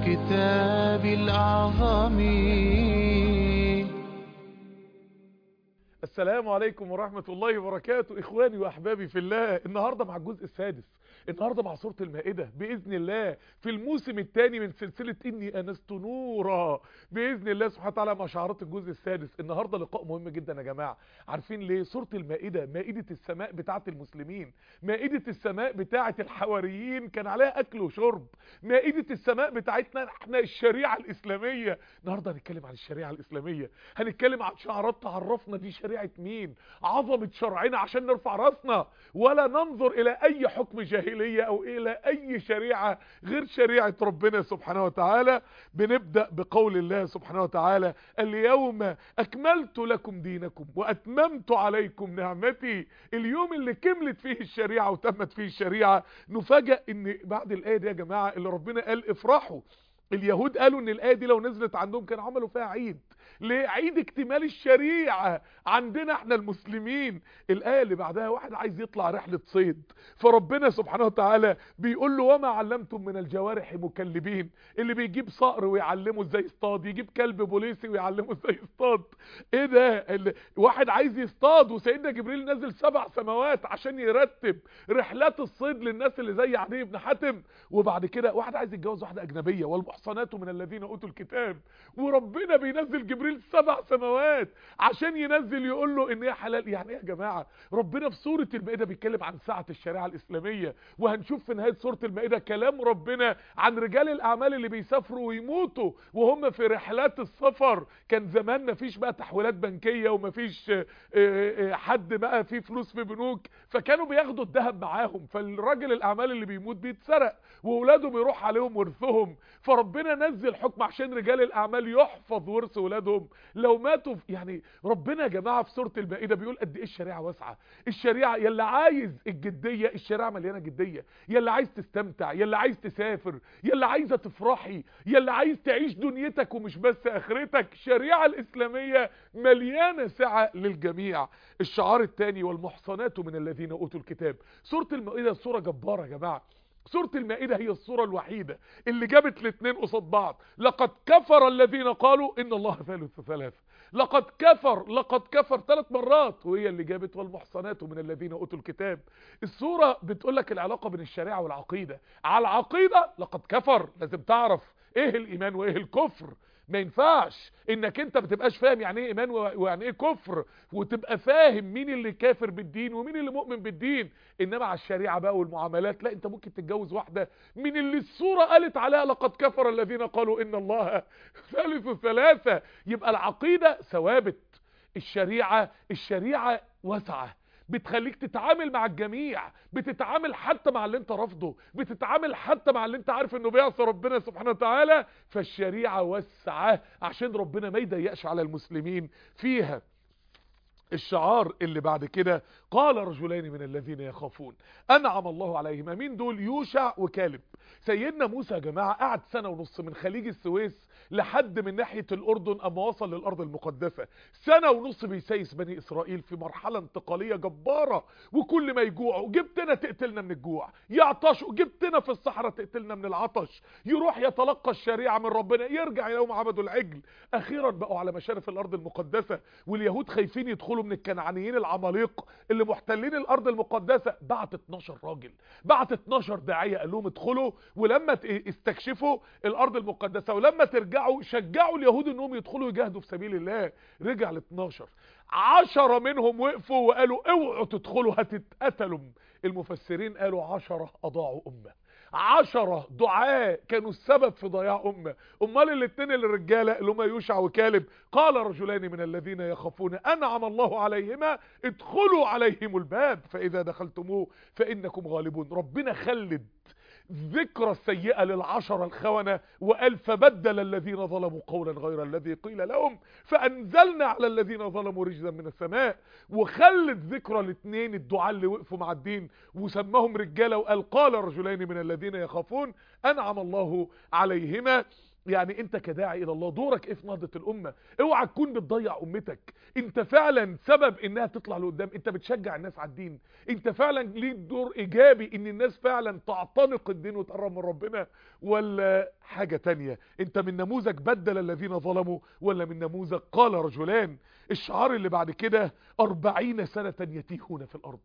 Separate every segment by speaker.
Speaker 1: بالكتاب الأعظم.
Speaker 2: السلام عليكم ورحمة الله وبركاته. إخواني وأحبابي في الله النهاردة مع الجزء السادس. النهاردة مع سورة المائدة بإذن الله في الموسم الثاني من سلسلة إني أنست نورا بإذن الله سبحانه وتعالى مع شعارات الجزء السادس. النهاردة لقاء مهم جدا يا جماعة. عارفين ليه؟ سورة المائدة مائدة السماء بتاعة المسلمين مائدة السماء بتاعة الحواريين كان عليها أكل وشرب مائدة السماء بتاعتنا إحنا الشريعة الإسلامية. النهاردة هنتكلم عن الشريعة الإسلامية هنتكلم عن شعارات تعرفنا دي شريعة مين؟ عظمة شرعنا عشان نرفع راسنا ولا ننظر إلى أي حكم جاهلية أو إلى أي شريعة غير شريعة ربنا سبحانه وتعالى بنبدأ بقول الله سبحانه وتعالى اليوم أكملت لكم دينكم وأتممت عليكم نعمتي. اليوم اللي كملت فيه الشريعة وتمت فيه الشريعة نفاجأ إن بعد الآية دي يا جماعة اللي ربنا قال افرحوا. اليهود قالوا إن الآية دي لو نزلت عندهم كان عملوا فيها عيد. ليه عيد اكتمال الشريعة. عندنا إحنا المسلمين. الآية اللي بعدها واحد عايز يطلع رحلة صيد. فربنا سبحانه وتعالى بيقول له وما علمتم من الجوارح مكلبين؟ اللي بيجيب صقر ويعلمه إزاي يصطاد يجيب كلب بوليسي ويعلمه إزاي يصطاد. إيه ده؟ واحد عايز يصطاد وسيدنا جبريل نزل سبع سماوات عشان يرتب رحلات الصيد للناس اللي زي عدي بن حاتم. وبعد كده واحد عايز يتجوز واحدة أجنبية. والمحصنات من الذين أوتوا الكتاب. وربنا بينزل جبريل سبع سماوات عشان ينزل يقول له إن هي حلال يعني إيه يا جماعة؟ ربنا في سورة المائدة بيتكلم عن سعه الشريعة الإسلامية وهنشوف في نهاية سورة المائدة كلام ربنا عن رجال الأعمال اللي بيسافروا ويموتوا وهم في رحلات السفر. كان زمان مفيش بقى تحويلات بنكية ومفيش حد بقى فيه فلوس في بنوك فكانوا بياخدوا الذهب معاهم فالراجل الأعمال اللي بيموت بيتسرق واولاده بيروح عليهم ورثهم. فربنا نزل حكم عشان رجال الأعمال يحفظ ورث ولادهم لو ماتوا يعني ربنا يا جماعة في سورة المائدة بيقول قد إيه الشريعة واسعة. الشريعة يلا عايز الجدية الشريعة مليانة جدية. يلا عايز تستمتع يلا عايز تسافر يلا عايزة تفرحي يلا عايز تعيش دنيتك ومش بس آخرتك. الشريعة الإسلامية مليانة سعة للجميع. الشعار الثاني والمحصنات من الذين أوتوا الكتاب. سورة المائدة سورة جبارة يا جماعة. سورة المائدة هي الصورة الوحيدة اللي جابت الاثنين قصاد بعض. لقد كفر الذين قالوا إن الله ثالث ثلاثة. لقد كفر لقد كفر ثلاث مرات وهي اللي جابت والمحصنات من الذين أوتوا الكتاب. الصورة بتقول لك العلاقة بين الشريعة والعقيدة. على العقيدة لقد كفر لازم تعرف إيه الإيمان وإيه الكفر. ما ينفعش إنك أنت ما تبقاش فاهم يعني إيه إيمان ويعني إيه كفر وتبقى فاهم مين اللي كافر بالدين ومين اللي مؤمن بالدين. إنما على الشريعة بقى والمعاملات لا أنت ممكن تتجوز واحدة من اللي الصورة قالت عليها لقد كفر الذين قالوا إن الله ثالث ثلاثة. يبقى العقيدة ثوابت. الشريعة الشريعة واسعة. بتخليك تتعامل مع الجميع بتتعامل حتى مع اللي انت رافضه بتتعامل حتى مع اللي انت عارف انه بيعصى ربنا سبحانه وتعالى فالشريعة واسعة عشان ربنا ما يضيقش على المسلمين. فيها الشعار اللي بعد كده قال رجلين من الذين يخافون. أنعم الله عليهما مين دول يوشع وكالب. سيدنا موسى يا جماعة قعد سنة ونص من خليج السويس لحد من ناحية الأردن أما وصل للأرض المقدسة. سنة ونص بيسيس بني إسرائيل في مرحلة انتقالية جبارة وكل ما يجوعوا جبتنا تقتلنا من الجوع. يعطشوا جبتنا في الصحراء تقتلنا من العطش. يروح يتلقى الشريعة من ربنا يرجع يوم عبدوا العجل. أخيرا بقوا على مشارف الأرض المقدسة واليهود خايفين يدخلوا من الكنعانيين العماليق اللي محتلين الأرض المقدسة. بعت 12 راجل بعت 12 داعية قال لهم ادخلوا ولما استكشفوا الأرض المقدسة ولما ترجعوا شجعوا اليهود إنهم يدخلوا يجاهدوا في سبيل الله. رجع ل 12 عشرة منهم وقفوا وقالوا اوعوا تدخلوا هتتقتلوا. المفسرين قالوا عشرة أضاعوا أمة. عشرة دعاء كانوا السبب في ضياع أمة. أمال الاتنين الرجالة اللي هم يوشع وكالب قال رجلان من الذين يخافون أنعم الله عليهما ادخلوا عليهم الباب. فإذا دخلتموه فإنكم غالبون. ربنا خلد. ذكرى السيئة للعشرة الخونة وقال فبدل الذين ظلموا قولا غير الذي قيل لهم فأنزلنا على الذين ظلموا رجزا من السماء وخلت ذكرى الاثنين الدعاء اللي وقفوا مع الدين وسماهم رجالة وقال قال رجلين من الذين يخافون أنعم الله عليهما. يعني انت كداعي إلى الله دورك إيه في نهضة الامة؟ اوعى تكون بتضيع امتك. انت فعلا سبب انها تطلع لقدام. انت بتشجع الناس على الدين. انت فعلا ليك دور ايجابي ان الناس فعلا تعتنق الدين وتقرب من ربنا. ولا حاجة تانية انت من نموذج بدل الذين ظلموا ولا من نموذج قال رجلان. الشعار اللي بعد كده أربعين سنة يتيهون في الأرض.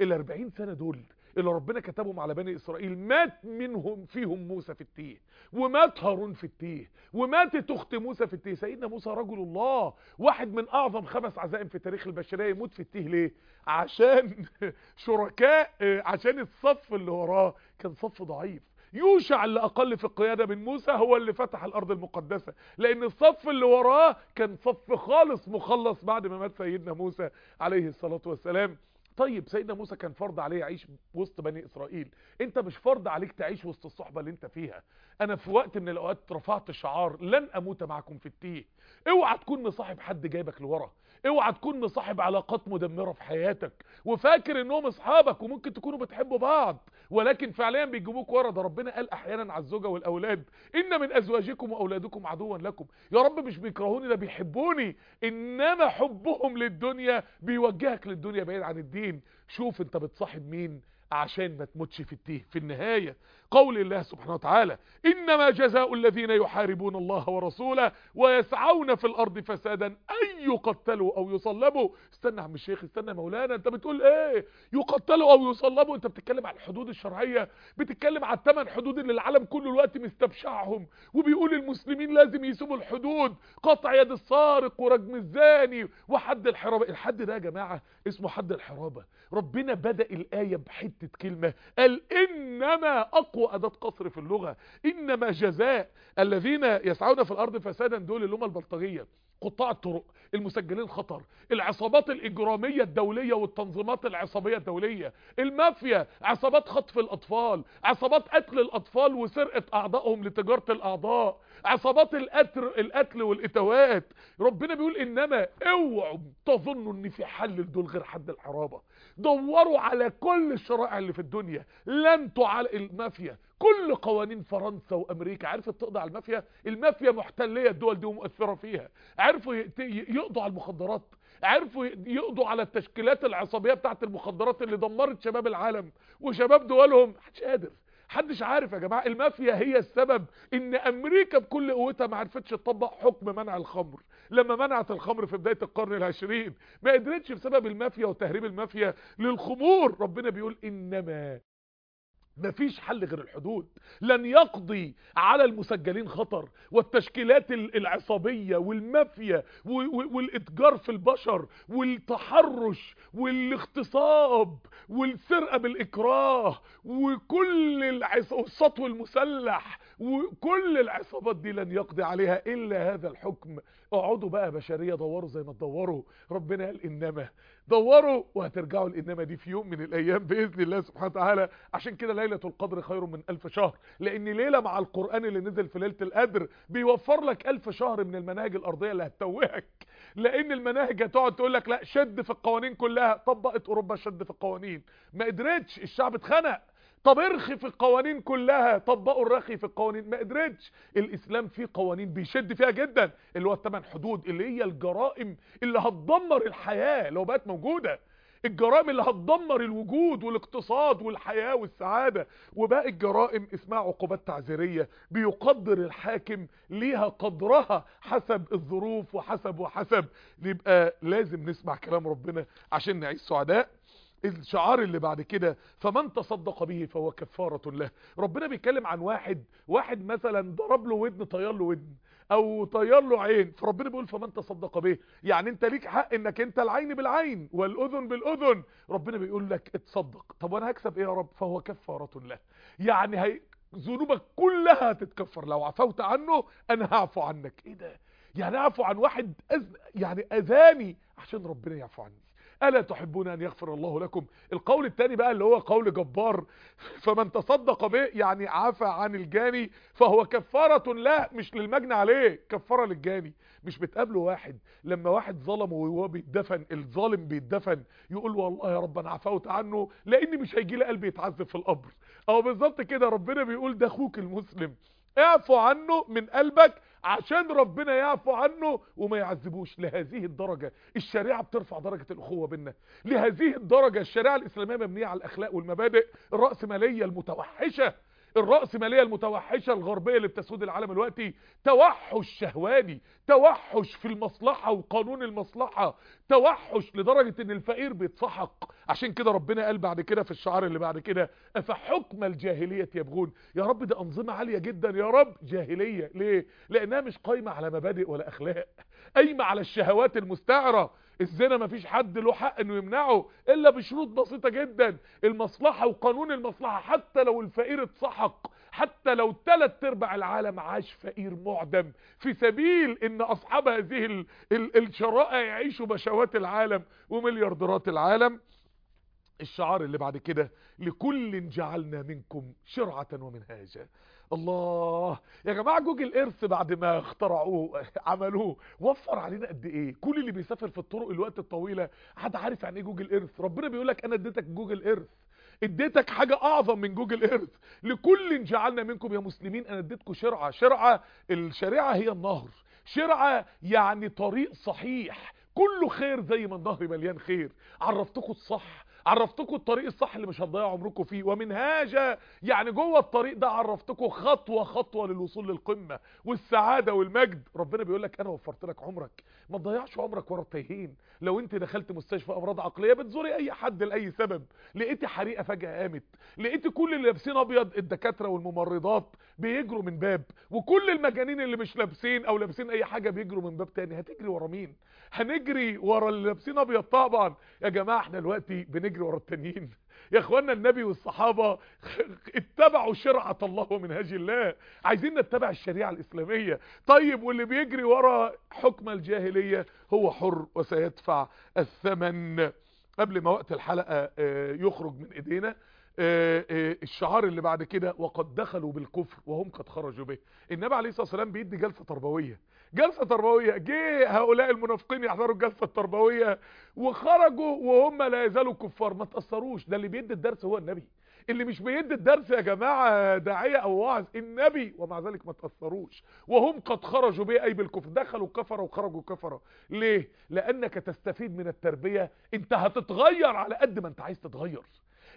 Speaker 2: الأربعين سنة دول اللي ربنا كتبهم على بني إسرائيل مات منهم فيهم موسى في التيه ومات هارون في التيه وماتت اخت موسى في التيه. سيدنا موسى رجل الله واحد من أعظم خمس عزائم في تاريخ البشرية يموت في التيه ليه؟ عشان شركاء عشان الصف اللي وراه كان صف ضعيف. يوشع اللي أقل في القيادة من موسى هو اللي فتح الأرض المقدسة لأن الصف اللي وراه كان صف خالص مخلص بعد ما مات سيدنا موسى عليه الصلاة والسلام. طيب سيدنا موسى كان فرض عليه يعيش وسط بني إسرائيل. أنت مش فرض عليك تعيش وسط الصحبة اللي أنت فيها. أنا في وقت من الأوقات رفعت شعار لن أموت معكم في التيه. اوعى تكون مصاحب حد جايبك لورا. اوعى تكون مصاحب علاقات مدمرة في حياتك. وفاكر إنهم أصحابك وممكن تكونوا بتحبوا بعض. ولكن فعليا بيجيبوك ورا ده ربنا قال أحيانا على الزوجة والأولاد إن من أزواجكم وأولادكم عدوا لكم. يا رب مش بيكرهوني ده بيحبوني. إنما حبهم للدنيا بيوجهك للدنيا بعيد عن الدين. شوف أنت بتصاحب مين عشان ما تموتش في التيه في النهاية. قول الله سبحانه وتعالى إنما جزاء الذين يحاربون الله ورسوله ويسعون في الأرض فسادا أن يقتلوا أو يصلبوا. استنى عم الشيخ استنى مولانا أنت بتقول إيه؟ يقتلوا أو يصلبوا؟ أنت بتتكلم عن الحدود الشرعية بتتكلم عن الثمان حدود اللي العالم كله الوقت مستبشعهم وبيقول المسلمين لازم يسيبوا الحدود. قطع يد السارق ورجم الزاني وحد الحرابة الحد ده يا جماعة اسمه حد الحرابة. ربنا بدأ الآية بحتة كلمة قال إنما أقوى أداة قصر في اللغة. إنما جزاء الذين يسعون في الأرض فسادا دول اللي هم البلطجية. قطاع الطرق المسجلين خطر. العصابات الإجرامية الدولية والتنظيمات العصابية الدولية. المافيا عصابات خطف الأطفال. عصابات قتل الأطفال وسرقة أعضائهم لتجارة الأعضاء. عصابات القتل القتل والإتوات ربنا بيقول إنما اوعوا تظنوا إن في حل لدول غير حد الحرابة. دوروا على كل الشرائع اللي في الدنيا. لن تعال المافيا. كل قوانين فرنسا وأمريكا. عرفت تقضي على المافيا؟ المافيا محتلية الدول دي ومؤثره فيها. عرفوا يقضوا على المخدرات. عرفوا يقضوا على التشكيلات العصابيه بتاعه المخدرات اللي دمرت شباب العالم وشباب دولهم. محدش قادر. محدش عارف يا جماعة المافيا هي السبب إن أمريكا بكل قوتها ما عرفتش تطبق حكم منع الخمر. لما منعت الخمر في بداية القرن العشرين ما قدرتش بسبب المافيا وتهريب المافيا للخمور. ربنا بيقول إنما مفيش حل غير الحدود. لن يقضي على المسجلين خطر والتشكيلات العصابية والمافيا والإتجار في البشر والتحرش والاغتصاب والسرقة بالإكراه وكل السطو المسلح وكل العصابات دي لن يقضي عليها إلا هذا الحكم. اقعدوا بقى بشرية دوروا زي ما تدوروا. ربنا قال إنما. دوروا وهترجعوا الإنما دي في يوم من الأيام بإذن الله سبحانه وتعالى. عشان كده ليلة القدر خير من ألف شهر. لأن ليلة مع القرآن اللي نزل في ليلة القدر بيوفر لك ألف شهر من المناهج الأرضية اللي هتتوهك. لأن المناهج هتقعد تقول لك لا شد في القوانين كلها. طبقت أوروبا شد في القوانين. ما قدرتش الشعب اتخنق. طب ارخي في القوانين كلها طبقوا الرخي في القوانين. ما قدرتش. الإسلام فيه قوانين بيشد فيها جدا اللي هو الثمان حدود اللي هي الجرائم اللي هتدمر الحياة لو بقت موجودة. الجرائم اللي هتدمر الوجود والاقتصاد والحياة والسعادة. وباقي الجرائم اسمها عقوبات تعزيرية بيقدر الحاكم ليها قدرها حسب الظروف وحسب وحسب. يبقى لازم نسمع كلام ربنا عشان نعيش سعداء. الشعار اللي بعد كده فمن تصدق به فهو كفارة له. ربنا بيتكلم عن واحد واحد مثلا ضرب له ودن طير له ودن أو طير له عين فربنا بيقول فمن تصدق به. يعني أنت ليك حق إنك أنت العين بالعين والأذن بالأذن. ربنا بيقول لك اتصدق. طب وأنا هكسب إيه يا رب؟ فهو كفارة له. يعني هي ذنوبك كلها هتتكفر لو عفوت عنه أنا هعفو عنك. إيه ده؟ يعني أعفو عن واحد أز... يعني أذاني عشان ربنا يعفو عني. ألا تحبون أن يغفر الله لكم؟ القول الثاني بقى اللي هو قول جبار فمن تصدق به يعني عفى عن الجاني فهو كفارة لا مش للمجني عليه كفارة للجاني. مش بتقابله واحد لما واحد ظلمه وهو بيتدفن الظالم بيتدفن يقول والله يا رب أنا عفوت عنه لاني مش هيجي لي قلبي يتعذب في القبر. أو بالظبط كده ربنا بيقول ده أخوك المسلم. اعفو عنه من قلبك عشان ربنا يعفو عنه وما يعذبوش. لهذه الدرجة الشريعة بترفع درجة الأخوة بينا. لهذه الدرجة الشريعة الإسلامية مبنية على الأخلاق والمبادئ. الرأسمالية المتوحشة. الرأسمالية المتوحشة الغربية اللي بتسود العالم دلوقتي توحش شهواني توحش في المصلحة وقانون المصلحة توحش لدرجة إن الفقير بيتسحق. عشان كده ربنا قال بعد كده في الشعار اللي بعد كده أفحكم الجاهلية يبغون؟ يا رب ده أنظمة عالية جدا يا رب. جاهلية ليه؟ لأنها مش قايمة على مبادئ ولا أخلاق قايمة على الشهوات المستعرة. الزنا مفيش حد له حق إنه يمنعه إلا بشروط بسيطة جدا. المصلحة وقانون المصلحة حتى لو الفقير اتسحق حتى لو تلات أرباع العالم عاش فقير معدم. في سبيل إن أصحاب هذه ال ال الشرائع يعيشوا بشوات العالم ومليارديرات العالم. الشعار اللي بعد كده لكل جعلنا منكم شرعة ومنهاجا. الله. يا جماعة Google Earth بعد ما اخترعوه عملوه وفر علينا قد إيه؟ كل اللي بيسافر في الطرق الوقت الطويلة حد عارف يعني إيه Google Earth؟ ربنا بيقول لك أنا اديتك Google Earth. اديتك حاجة أعظم من Google Earth. لكل جعلنا منكم يا مسلمين أنا اديتكم شرعة. شرعة الشريعة هي النهر. شرعة يعني طريق صحيح. كله خير زي ما النهر مليان خير. عرفتكم الصح؟ عرفتكم الطريق الصح اللي مش هتضيعوا عمركم فيه. ومنهاجا يعني جوه الطريق ده عرفتكم خطوة خطوة للوصول للقمة والسعادة والمجد. ربنا بيقول لك أنا وفرت لك عمرك. ما تضيعش عمرك ورا التايهين. لو أنت دخلت مستشفى أمراض عقلية بتزوري أي حد لأي سبب. لقيتي حريقة فجأة قامت. لقيتي كل اللي لابسين أبيض الدكاترة والممرضات بيجروا من باب. وكل المجانين اللي مش لابسين أو لابسين أي حاجة بيجروا من باب تاني. هتجري ورا مين؟ هنجري ورا اللي لابسين أبيض طبعا. يا جماعة إحنا دلوقتي بنجري ورا التانيين يا إخوانا النبي والصحابة اتبعوا شرعة الله ومنهاج الله. عايزين نتبع الشريعة الإسلامية. طيب واللي بيجري ورا حكم الجاهلية هو حر وسيدفع الثمن. قبل ما وقت الحلقة يخرج من إيدينا الشعار اللي بعد كده وقد دخلوا بالكفر وهم قد خرجوا به. النبي عليه الصلاة والسلام بيدي جلسة تربوية. جلسة تربوية. جه هؤلاء المنافقين يحضروا الجلسة التربوية وخرجوا وهم لا يزالوا كفار. ما تأثروش. ده اللي بيدي الدرس هو النبي. اللي مش بيدي الدرس يا جماعة داعية أو واعظ النبي. ومع ذلك ما تأثروش. وهم قد خرجوا به أي بالكفر. دخلوا كفرة وخرجوا كفرة. ليه؟ لأنك تستفيد من التربية. أنت هتتغير على قد ما أنت عايز تتغير.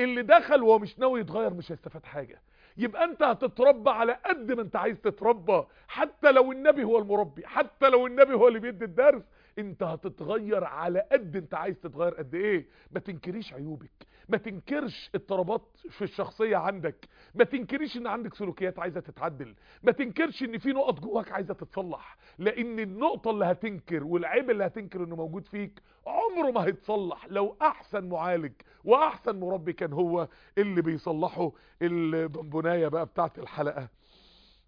Speaker 2: اللي دخل وهو مش ناوي يتغير مش هيستفاد حاجة. يبقى انت هتتربى على قد ما انت عايز تتربى حتى لو النبي هو المربي حتى لو النبي هو اللي بيدي الدرس انت هتتغير على قد انت عايز تتغير قد إيه. ما تنكريش عيوبك ما تنكرش اضطرابات في الشخصية عندك ما تنكريش ان عندك سلوكيات عايزة تتعدل ما تنكرش ان في نقط جواك عايزة تتصلح لأن النقطة اللي هتنكر والعيب اللي هتنكر انه موجود فيك عمره ما هيتصلح لو احسن معالج واحسن مربي كان هو اللي بيصلحه البنبناية بقى بتاعت الحلقة.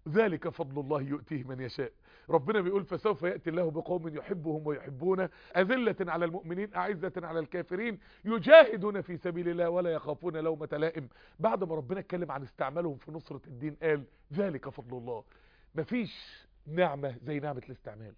Speaker 2: ذلك فضل الله يؤتيه من يشاء. ربنا بيقول فسوف يأتي الله بقوم يحبهم ويحبونه أذلة على المؤمنين أعزة على الكافرين يجاهدون في سبيل الله ولا يخافون لومة لائم. بعد ما ربنا اتكلم عن استعمالهم في نصرة الدين قال ذلك فضل الله. مفيش نعمة زي نعمة الاستعمال.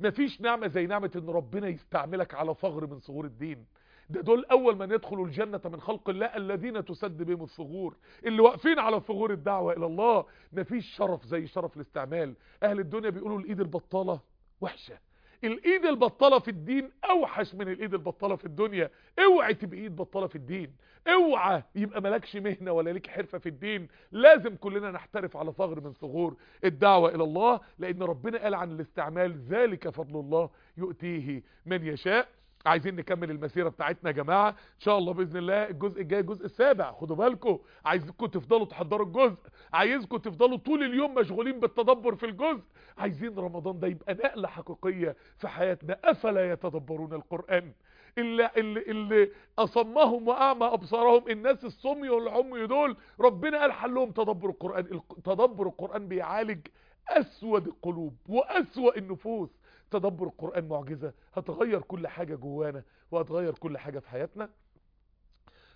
Speaker 2: مفيش نعمة زي نعمة إن ربنا يستعملك على ثغر من ثغور الدين. ده دول أول من يدخلوا الجنة من خلق الله الذين تسد بهم الثغور اللي واقفين على ثغور الدعوة إلى الله. مفيش شرف زي شرف الاستعمال. أهل الدنيا بيقولوا الإيد البطالة وحشة. الإيد البطالة في الدين أوحش من الإيد البطالة في الدنيا. أوعي تبقى إيد بطالة في الدين. أوعى يبقى مالكش مهنة ولا ليك حرفة في الدين. لازم كلنا نحترف على ثغر من ثغور الدعوة إلى الله لأن ربنا قال عن الاستعمال ذلك فضل الله يؤتيه من يشاء. عايزين نكمل المسيرة بتاعتنا يا جماعة. إن شاء الله بإذن الله الجزء الجاي الجزء السابع. خدوا بالكم عايزكم تفضلوا تحضروا الجزء. عايزكم تفضلوا طول اليوم مشغولين بالتدبر في الجزء. عايزين رمضان ده يبقى نقلة حقيقية في حياتنا. أفلا يتدبرون القرآن؟ اللي, اللي, اللي أصمهم وأعمى أبصارهم الناس الصمي والعمي دول ربنا قال حلهم تدبر القرآن. تدبر القرآن بيعالج أسود القلوب وأسوأ النفوس. تدبر القرآن معجزة؟ هتغير كل حاجة جوانا وهتغير كل حاجة في حياتنا؟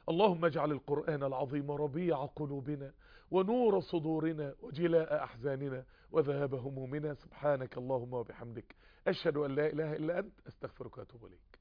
Speaker 2: اللهم اجعل القرآن العظيم ربيع قلوبنا ونور صدورنا وجلاء أحزاننا وذهاب همومنا. سبحانك اللهم وبحمدك. أشهد أن لا إله إلا أنت. أستغفرك وأتوب إليك.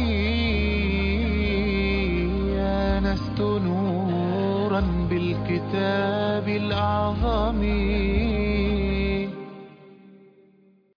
Speaker 1: بالكتاب الأعظم